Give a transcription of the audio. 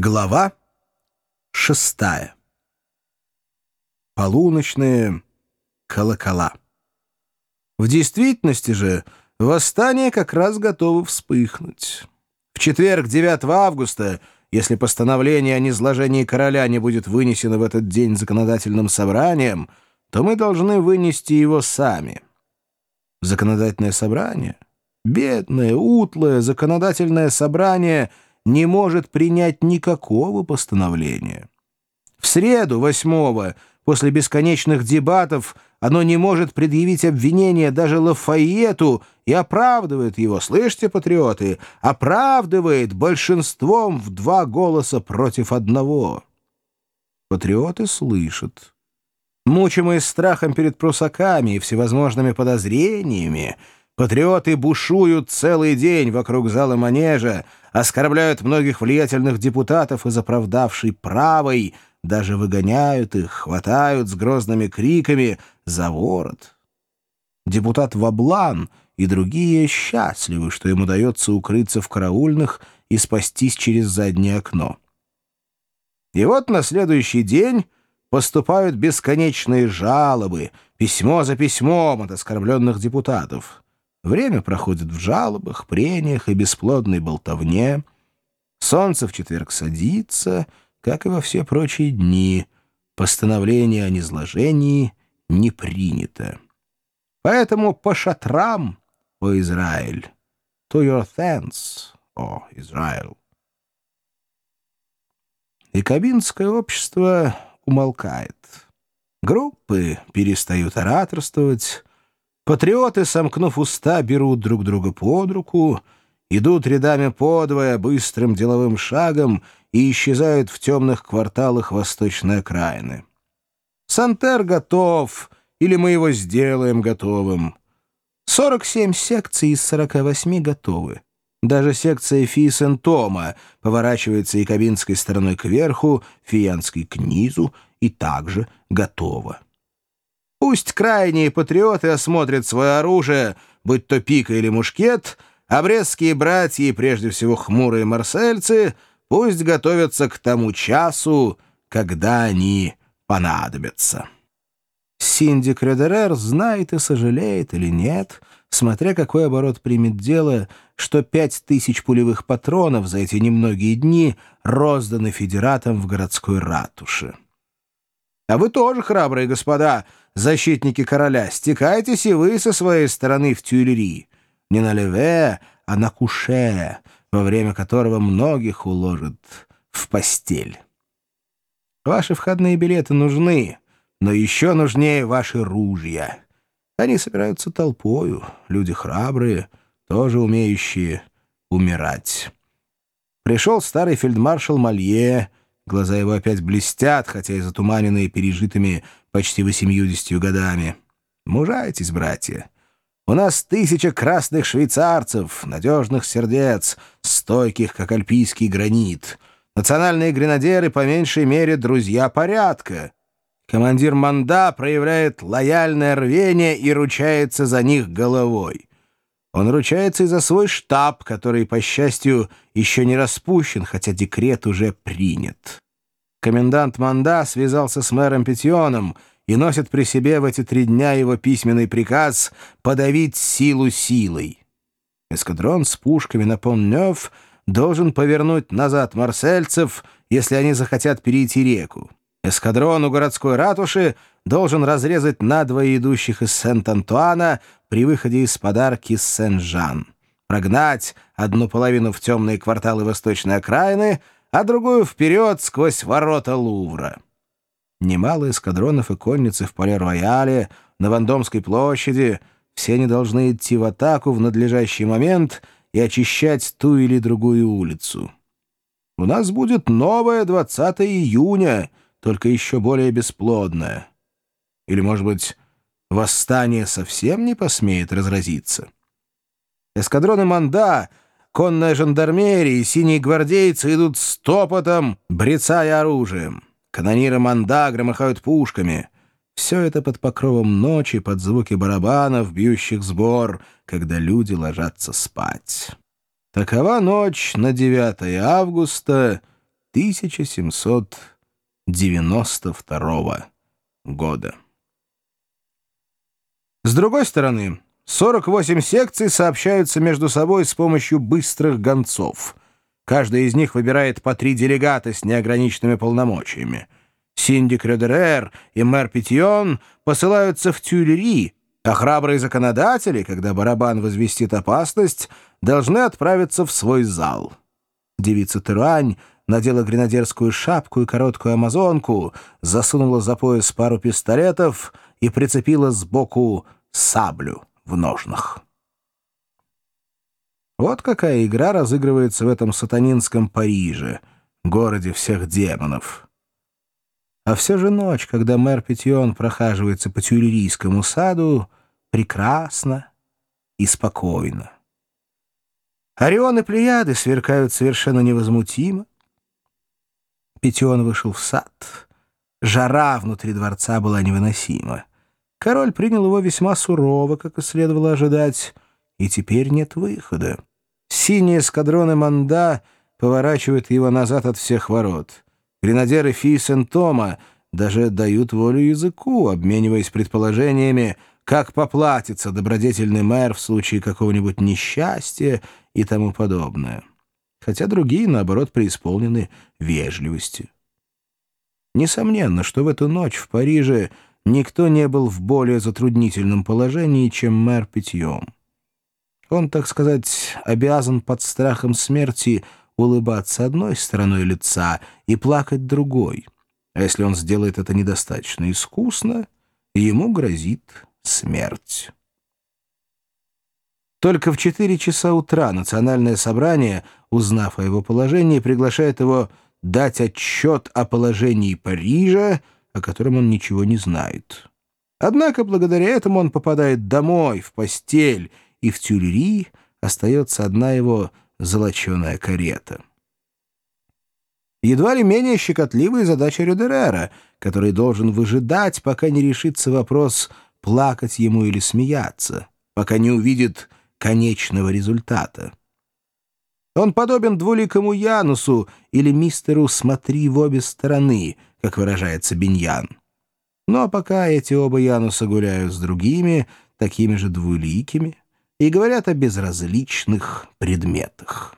Глава шестая. Полуночные колокола. В действительности же восстание как раз готово вспыхнуть. В четверг, 9 августа, если постановление о низложении короля не будет вынесено в этот день законодательным собранием, то мы должны вынести его сами. Законодательное собрание? Бедное, утлое законодательное собрание — не может принять никакого постановления. В среду, восьмого, после бесконечных дебатов, оно не может предъявить обвинение даже Лафайету и оправдывает его, слышите, патриоты, оправдывает большинством в два голоса против одного. Патриоты слышат. Мучимые страхом перед прусаками и всевозможными подозрениями, Патриоты бушуют целый день вокруг зала манежа, оскорбляют многих влиятельных депутатов из оправдавшей правой, даже выгоняют их, хватают с грозными криками за ворот. Депутат Ваблан и другие счастливы, что им удается укрыться в караульных и спастись через заднее окно. И вот на следующий день поступают бесконечные жалобы, письмо за письмом от оскорбленных депутатов. Время проходит в жалобах, прениях и бесплодной болтовне. Солнце в четверг садится, как и во все прочие дни. Постановление о низложении не принято. Поэтому по шатрам, о Израиль, to your thanks, о Израиль. И кабинское общество умолкает. Группы перестают ораторствовать, Патриоты, сомкнув уста, берут друг друга под руку, идут рядами подвое быстрым деловым шагом и исчезают в темных кварталах восточной окраины. Сантер готов, или мы его сделаем готовым. 47 секций из 48 готовы. Даже секция Фи-Сен-Тома поворачивается и кабинской стороной кверху, фиянской к низу, и также готова. Пусть крайние патриоты осмотрят свое оружие, будь то пика или мушкет, а брестские братья и прежде всего хмурые марсельцы пусть готовятся к тому часу, когда они понадобятся. Синди Кредерер знает и сожалеет или нет, смотря какой оборот примет дело, что пять тысяч пулевых патронов за эти немногие дни розданы федератам в городской ратуше. А вы тоже, храбрые господа, защитники короля, стекайтесь и вы со своей стороны в Тюильри. Не на леве, а на куше, во время которого многих уложат в постель. Ваши входные билеты нужны, но еще нужнее ваши ружья. Они собираются толпою, люди храбрые, тоже умеющие умирать. Пришел старый фельдмаршал Малье, глаза его опять блестят, хотя и затуманенные пережитыми почти восемьюдесятью годами. Мужайтесь, братья. У нас тысяча красных швейцарцев, надежных сердец, стойких, как альпийский гранит. Национальные гренадеры, по меньшей мере, друзья порядка. Командир Манда проявляет лояльное рвение и ручается за них головой. Он ручается и за свой штаб, который, по счастью, еще не распущен, хотя декрет уже принят. Комендант Манда связался с мэром Петионом и носит при себе в эти три дня его письменный приказ подавить силу силой. Эскадрон с пушками на Поннёв должен повернуть назад марсельцев, если они захотят перейти реку. Эскадрон у городской ратуши должен разрезать надвое идущих из Сент-Антуана при выходе из подарки Сен-Жан, прогнать одну половину в темные кварталы восточной окраины — а другую вперед сквозь ворота Лувра. Немало эскадронов и конницы в Поле-Рояле, на Вандомской площади, все они должны идти в атаку в надлежащий момент и очищать ту или другую улицу. У нас будет новое 20 июня, только еще более бесплодное. Или, может быть, восстание совсем не посмеет разразиться? Эскадроны Манда — Конная жандармерия и синие гвардейцы идут стопотом, брецая оружием. Канониры Манда громыхают пушками. Все это под покровом ночи, под звуки барабанов, бьющих сбор, когда люди ложатся спать. Такова ночь на 9 августа 1792 года. С другой стороны, 48 секций сообщаются между собой с помощью быстрых гонцов. Каждая из них выбирает по три делегата с неограниченными полномочиями. Синдик Редерер и мэр Петьон посылаются в Тюльри, а храбрые законодатели, когда барабан возвестит опасность, должны отправиться в свой зал. Девица Теруань надела гренадерскую шапку и короткую амазонку, засунула за пояс пару пистолетов и прицепила сбоку саблю в ножнах. Вот какая игра разыгрывается в этом сатанинском Париже, городе всех демонов. А все же ночь, когда мэр Петьон прохаживается по Тюрерийскому саду, прекрасна и спокойна. Орион и Плеяды сверкают совершенно невозмутимо. Петион вышел в сад. Жара внутри дворца была невыносима. Король принял его весьма сурово, как и следовало ожидать, и теперь нет выхода. Синие эскадроны Манда поворачивают его назад от всех ворот. Гренадеры Фи Тома даже дают волю языку, обмениваясь предположениями, как поплатится добродетельный мэр в случае какого-нибудь несчастья и тому подобное. Хотя другие, наоборот, преисполнены вежливостью. Несомненно, что в эту ночь в Париже никто не был в более затруднительном положении, чем мэр Питьем. Он, так сказать, обязан под страхом смерти улыбаться одной стороной лица и плакать другой. А если он сделает это недостаточно искусно, ему грозит смерть. Только в 4 часа утра национальное собрание, узнав о его положении, приглашает его дать отчет о положении Парижа, о котором он ничего не знает. Однако благодаря этому он попадает домой, в постель, и в тюльри остается одна его золоченая карета. Едва ли менее щекотливая задача Рюдерера, который должен выжидать, пока не решится вопрос, плакать ему или смеяться, пока не увидит конечного результата. Он подобен двуликому Янусу или мистеру «смотри в обе стороны», как выражается Беньян. Но пока эти оба Януса гуляют с другими, такими же двуликими, и говорят о безразличных предметах.